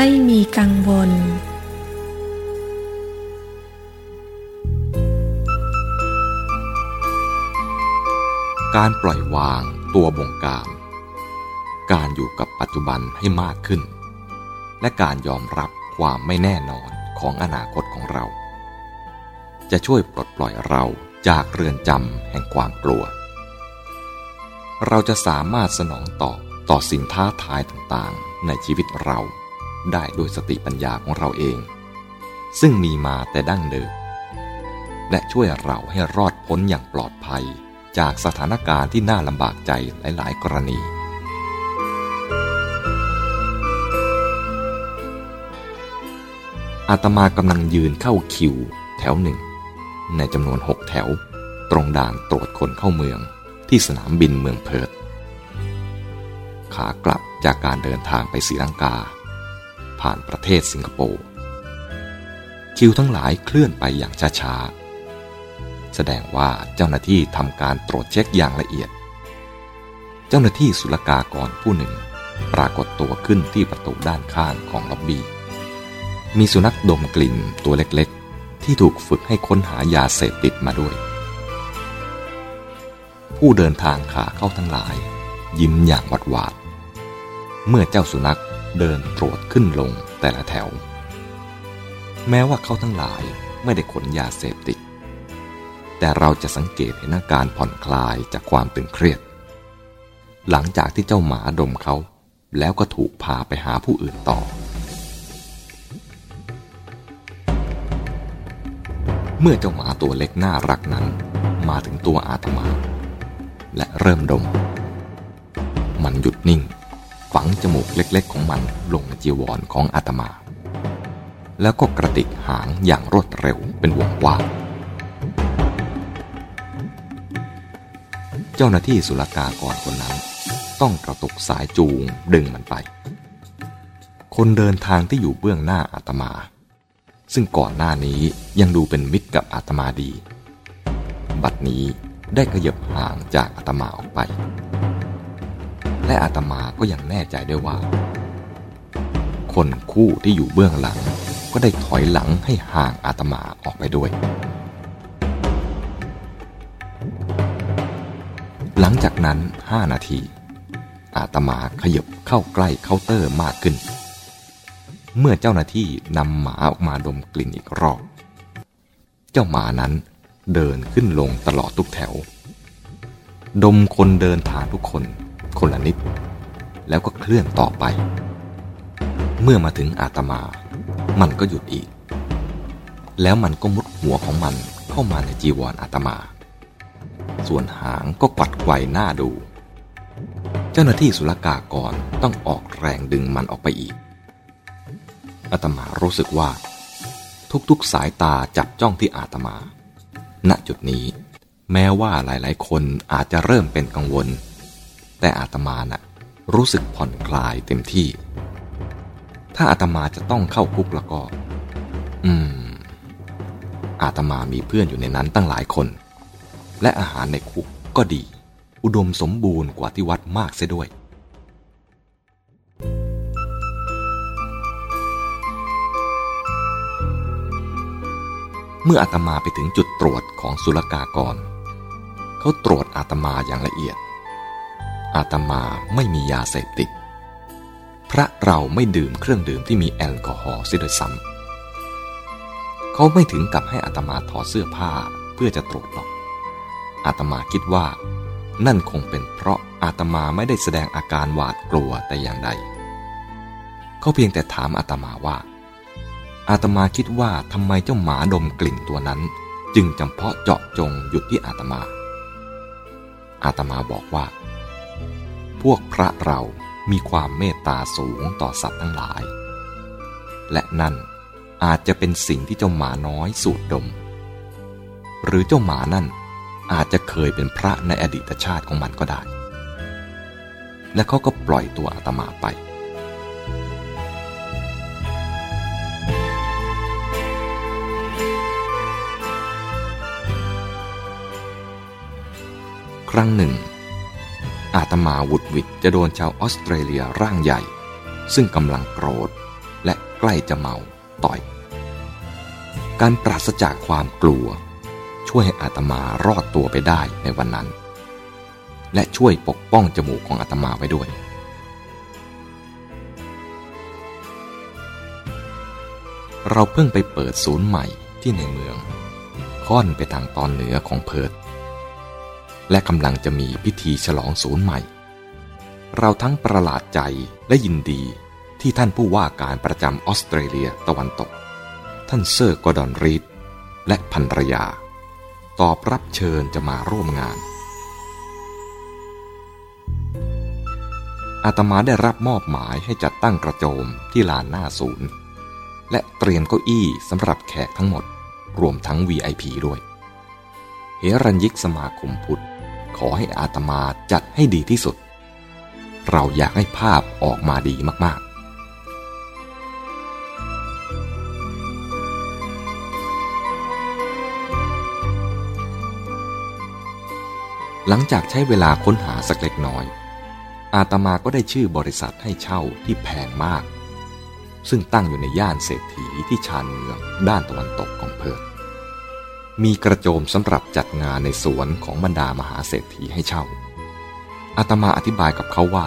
ไม่มีกังวล การปล่อยวางตัวบงการ การอยู่กับปัจจุบันให้มากขึ้น และการยอมรับความไม่แน่นอนของอนาคตของเรา จะช่วยปลดปล่อยเราจากเรือนจำแห่งความกลัว เราจะสามารถสนองตอบต่อสิ่งท้าทายต่างๆ ในชีวิตเรา ได้ด้วยสติปัญญาของเราเอง ซึ่งมีมาแต่ดั้งเดิม และช่วยเราให้รอดพ้นอย่างปลอดภัยจากสถานการณ์ที่น่าลำบากใจหลาย ๆ กรณี อาตมากำลังยืนเข้าคิว แถวหนึ่ง ในจำนวนหกแถว ตรงด่านตรวจคนเข้าเมืองที่สนามบินเมืองเพิร์ตขากลับจากการเดินทางไปศรีลังกา ผ่านประเทศสิงคโปร์คิวทั้งหลายเคลื่อนไปอย่างช้าๆ แสดงว่าเจ้าหน้าที่ทำการตรวจเช็คอย่างละเอียด เจ้าหน้าที่ศุลกากรผู้หนึ่ง ปรากฏตัวขึ้นที่ประตูด้านข้างของล็อบบี้ มีสุนัขดมกลิ่นตัวเล็กๆ ที่ถูกฝึกให้ค้นหายาเสพติดมาด้วย ผู้เดินทางขาเข้าทั้งหลาย ยิ้มอย่างหวาดหวาด เมื่อเจ้าสุนัข เดินตรวจขึ้นลงแต่ละแถว แม้ว่าเขาทั้งหลายไม่ได้ขนยาเสพติด แต่เราจะสังเกตเห็นอาการผ่อนคลายจากความตึงเครียด หลังจากที่เจ้าหมาดมเขา แล้วก็ถูกพาไปหาผู้อื่นต่อ เมื่อเจ้าหมาตัวเล็กน่ารักนั้น มาถึงตัวอาตมา และเริ่มดม มันหยุดนิ่ง ฝังจมูกเล็กๆของมันลงจีวรของอาตมา แล้วก็กระติกหางอย่างรวดเร็วเป็นวงกว้างเจ้าหน้าที่ศุลกากรคนนั้น ต้องกระตุกสายจูงดึงมันไป คนเดินทางที่อยู่เบื้องหน้าอาตมา ซึ่งก่อนหน้านี้ยังดูเป็นมิตรกับอาตมาดี บัดนี้ได้ขยับห่างจากอาตมาออกไป และอาตมาก็ยังแน่ใจได้ว่า คนคู่ที่อยู่เบื้องหลัง ก็ได้ถอยหลังให้ห่างอาตมาออกไปด้วย หลังจากนั้นห้านาที อาตมาขยับเข้าใกล้เคาน์เตอร์มากขึ้น เมื่อเจ้าหน้าที่นำหมาออกมาดมกลิ่นอีกรอบ เจ้าหมานั้นเดินขึ้นลงตลอดทุกแถว ดมคนเดินทางทุกคน คนละนิด แล้วก็เคลื่อนต่อไป เมื่อมาถึงอาตมา มันก็หยุดอีก แล้วมันก็มุดหัวของมันเข้ามาในจีวรออาตมา ส่วนหางก็กวัดไกวหน้าดู เจ้าหน้าที่ศุลกากรต้องออกแรงดึงมันออกไปอีกอาตมารู้สึกว่า ทุกๆสายตาจับจ้องที่อาตมา ณจุดนี้ แม้ว่าหลายๆ คนอาจจะเริ่มเป็นกังวล แต่อาตมานะ่ะรู้สึกผ่อนคลายเต็มที่ ถ้าอาตมาจะต้องเข้าคุกแล้วก็ อืม อาตมามีเพื่อนอยู่ในนั้นตั้งหลายคน และอาหารในคุกก็ดี อุดมสมบูรณ์กว่าที่วัดมากเสียด้วยเมื่ออาตมาไปถึงจุดตรวจของศุลกากร เขาตรวจอาตมาอย่างละเอียด อาตมาไม่มียาเสพติด พระเราไม่ดื่มเครื่องดื่มที่มีแอลกอฮอล์เสียด้วยซ้ำเขาไม่ถึงกับให้อาตมาถอดเสื้อผ้าเพื่อจะตรวจหรอก อาตมาคิดว่า นั่นคงเป็นเพราะอาตมาไม่ได้แสดงอาการหวาดกลัวแต่อย่างใด เขาเพียงแต่ถามอาตมาว่า อาตมาคิดว่าทำไมเจ้าหมาดมกลิ่นตัวนั้น จึงจำเพาะเจาะจงหยุดที่อาตมา อาตมาบอกว่า พวกพระเรามีความเมตตาสูงต่อสัตว์ทั้งหลาย และนั่นอาจจะเป็นสิ่งที่เจ้าหมาน้อยสูดดม หรือเจ้าหมานั่นอาจจะเคยเป็นพระในอดีตชาติของมันก็ได้ และเขาก็ปล่อยตัวอาตมาไป ครั้งหนึ่ง อาตมาวุดวิดจะโดนชาวออสเตรเลียร่างใหญ่ ซึ่งกำลังโกรธ และใกล้จะเมาต่อย การปราศจากความกลัว ช่วยให้อาตมารอดตัวไปได้ในวันนั้น และช่วยปกป้องจมูกของอาตมาไว้ด้วย เราเพิ่งไปเปิดศูนย์ใหม่ที่ในเมือง ค่อนไปทางตอนเหนือของเพิร์ต และกำลังจะมีพิธีฉลองศูนย์ใหม่ เราทั้งประหลาดใจและยินดีที่ท่านผู้ว่าการประจำออสเตรเลียตะวันตก ท่านเซอร์กอดอนรีดและภรรยา ตอบรับเชิญจะมาร่วมงาน อาตมาได้รับมอบหมายให้จัดตั้งกระโจมที่ลานหน้าศูนย์ และเตรียมเก้าอี้สำหรับแขกทั้งหมด รวมทั้ง VIP ด้วย เฮรัญยิกสมาคมพุทธ ขอให้อาตมาจัดให้ดีที่สุด เราอยากให้ภาพออกมาดีมากๆหลังจากใช้เวลาค้นหาสักเล็กน้อย อาตมาก็ได้ชื่อบริษัทให้เช่าที่แพงมาก ซึ่งตั้งอยู่ในย่านเศรษฐีที่ชานเมืองด้านตะวันตกของเพิร์ต มีกระโจมสำหรับจัดงานในสวนของบรรดามหาเศรษฐีให้เช่า อาตมาอธิบายกับเขาว่า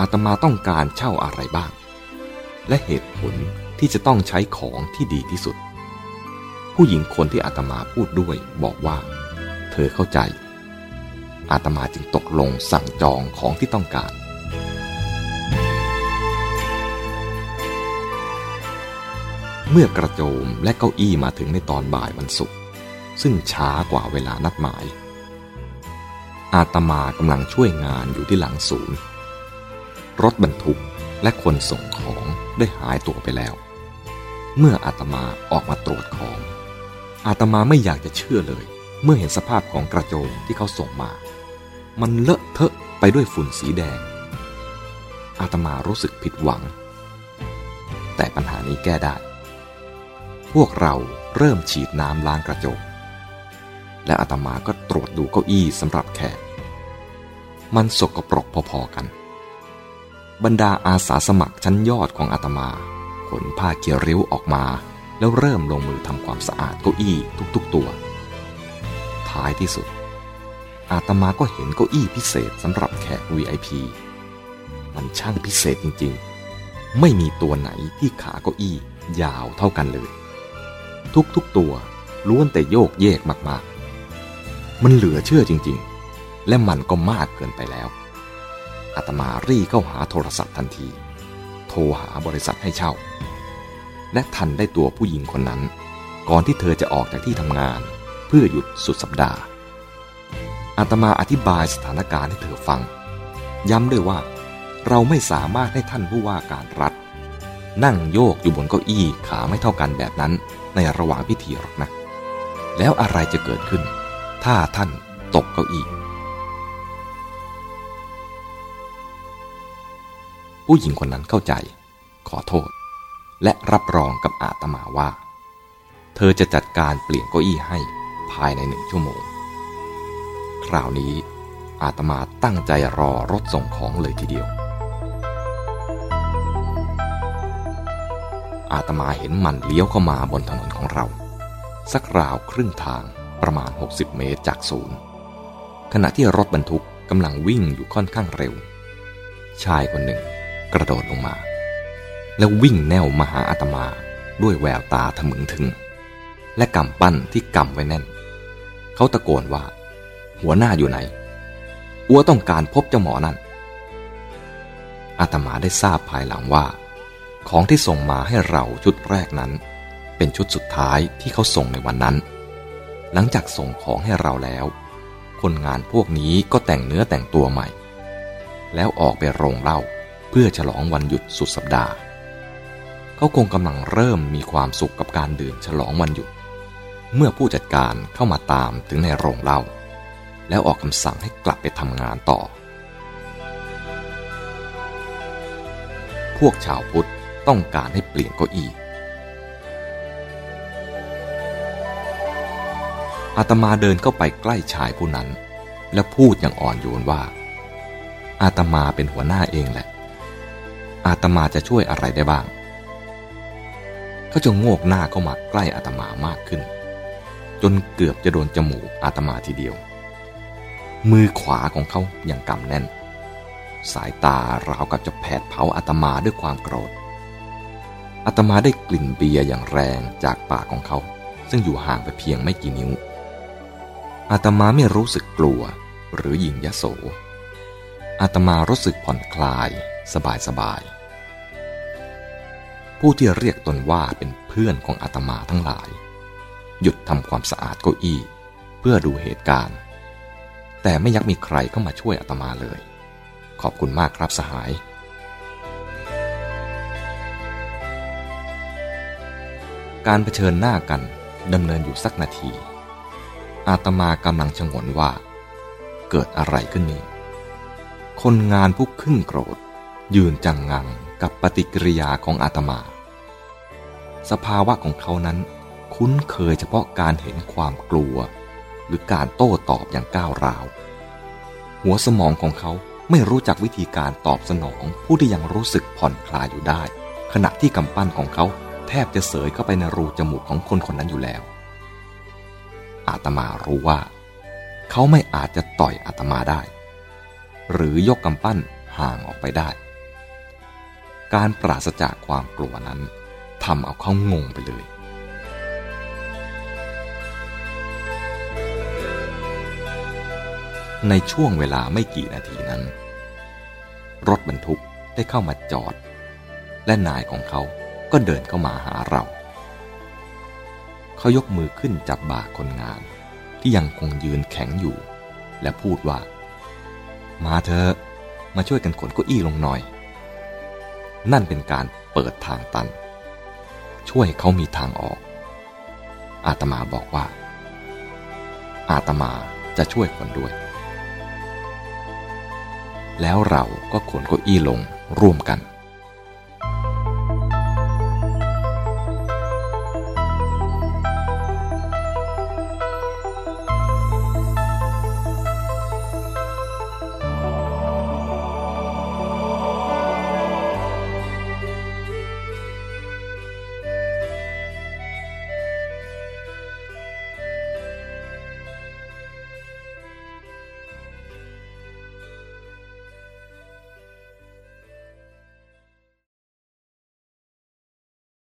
อาตมาต้องการเช่าอะไรบ้าง และเหตุผลที่จะต้องใช้ของที่ดีที่สุด ผู้หญิงคนที่อาตมาพูดด้วยบอกว่า เธอเข้าใจ อาตมาจึงตกลงสั่งจองของที่ต้องการเมื่อกระโจมและเก้าอี้มาถึงในตอนบ่ายวันศุกร์ ซึ่งช้ากว่าเวลานัดหมาย อาตมากำลังช่วยงานอยู่ที่หลังศูนย์ รถบรรทุกและคนส่งของได้หายตัวไปแล้ว เมื่ออาตมาออกมาตรวจของ อาตมาไม่อยากจะเชื่อเลย เมื่อเห็นสภาพของกระโจมที่เขาส่งมา มันเลอะเทอะไปด้วยฝุ่นสีแดง อาตมารู้สึกผิดหวัง แต่ปัญหานี้แก้ได้ พวกเราเริ่มฉีดน้ำล้างกระจก และอาตมาก็ตรวจดูเก้าอี้สำหรับแขก มันสกปรกพอๆกัน บรรดาอาสาสมัครชั้นยอดของอาตมาขนผ้าเกี่ยวริ้วออกมา แล้วเริ่มลงมือทำความสะอาดเก้าอี้ทุกๆตัว ท้ายที่สุด อาตมาก็เห็นเก้าอี้พิเศษสำหรับแขก VIP มันช่างพิเศษจริงๆ ไม่มีตัวไหนที่ขาเก้าอี้ยาวเท่ากันเลย ทุกๆตัวล้วนแต่โยกเยกมากๆ มันเหลือเชื่อจริงๆ และมันก็มากเกินไปแล้ว อาตมารีเข้าหาโทรศัพท์ทันที โทรหาบริษัทให้เช่า และทันได้ตัวผู้หญิงคนนั้น ก่อนที่เธอจะออกจากที่ทำงาน เพื่อหยุดสุดสัปดาห์ อาตมาอธิบายสถานการณ์ให้เธอฟัง ย้ำด้วยว่า เราไม่สามารถให้ท่านผู้ว่าการรัฐ นั่งโยกอยู่บนเก้าอี้ขาไม่เท่ากันแบบนั้นในระหว่างพิธีหรอกนะ แล้วอะไรจะเกิดขึ้น ถ้าท่านตกเก้าอี้ผู้หญิงคนนั้นเข้าใจ ขอโทษ และรับรองกับอาตมาว่า เธอจะจัดการเปลี่ยนเก้าอี้ให้ภายในหนึ่งชั่วโมง คราวนี้อาตมาตั้งใจรอรถส่งของเลยทีเดียว อาตมาเห็นมันเลี้ยวเข้ามาบนถนนของเรา สักราวครึ่งทาง ประมาณ 60 เมตรจากศูนย์ ขณะที่รถบรรทุกกำลังวิ่งอยู่ค่อนข้างเร็ว ชายคนหนึ่งกระโดดลงมา แล้ววิ่งแนวมาหาอาตมาด้วยแววตาทะมึงถึง และกำปั้นที่กำไว้แน่น เขาตะโกนว่า หัวหน้าอยู่ไหน อัวต้องการพบเจ้าหมอนั่น อาตมาได้ทราบภายหลังว่า ของที่ส่งมาให้เราชุดแรกนั้น เป็นชุดสุดท้ายที่เขาส่งในวันนั้น หลังจากส่งของให้เราแล้ว คนงานพวกนี้ก็แต่งเนื้อแต่งตัวใหม่ แล้วออกไปโรงเล้าเพื่อฉลองวันหยุดสุดสัปดาห์ เขาคงกำลังเริ่มมีความสุขกับการดื่มฉลองวันหยุด เมื่อผู้จัดการเข้ามาตามถึงในโรงเล้าแล้วออกคำสั่งให้กลับไปทำงานต่อ พวกชาวพุทธต้องการให้เปลี่ยนเก้าอี้ อาตมาเดินเข้าไปใกล้ชายผู้นั้น และพูดอย่างอ่อนโยนว่า อาตมาเป็นหัวหน้าเองแหละ อาตมาจะช่วยอะไรได้บ้าง เขาจะโงกหน้าเข้ามาใกล้อาตมามากขึ้น จนเกือบจะโดนจมูกอาตมาทีเดียว มือขวาของเขายังกำแน่น สายตาราวกับจะแผดเผาอาตมาด้วยความโกรธอาตมาได้กลิ่นเบียร์อย่างแรงจากปากของเขา ซึ่งอยู่ห่างไปเพียงไม่กี่นิ้ว อาตมาไม่รู้สึกกลัวหรือหยิ่งยโส อาตมารู้สึกผ่อนคลาย สบายสบาย ผู้ที่เรียกตนว่าเป็นเพื่อนของอาตมาทั้งหลาย หยุดทำความสะอาดเก้าอี้ เพื่อดูเหตุการณ์ แต่ไม่ยักมีใครเข้ามาช่วยอาตมาเลย ขอบคุณมากครับสหายการเผชิญหน้ากันดำเนินอยู่สักนาที อาตมากำลังชงนว่า เกิดอะไรขึ้นนี่คนงานผู้ขึ้นโกรธ ยืนจังงังกับปฏิกิริยาของอาตมา สภาวะของเขานั้น คุ้นเคยเฉพาะการเห็นความกลัว หรือการโต้ตอบอย่างก้าวร้าว หัวสมองของเขาไม่รู้จักวิธีการตอบสนองผู้ที่ยังรู้สึกผ่อนคลายอยู่ได้ ขณะที่กำปั้นของเขาแทบจะเสยเข้าไปในรูจมูกของคนคนนั้นอยู่แล้ว อาตมารู้ว่า เขาไม่อาจจะต่อยอาตมาได้ หรือยกกำปั้นห่างออกไปได้ การปราศจากความกลัวนั้นทำเอาเขางงไปเลย ในช่วงเวลาไม่กี่นาทีนั้น รถบรรทุกได้เข้ามาจอด และนายของเขาก็เดินเข้ามาหาเรา เขายกมือขึ้นจับบ่าคนงาน ที่ยังคงยืนแข็งอยู่ และพูดว่า มาเถอะมาช่วยกันขนเก้าอี้ลงหน่อย นั่นเป็นการเปิดทางตัน ช่วยเขามีทางออก อาตมาบอกว่า อาตมาจะช่วยคนด้วย แล้วเราก็ขนเก้าอี้ลงร่วมกัน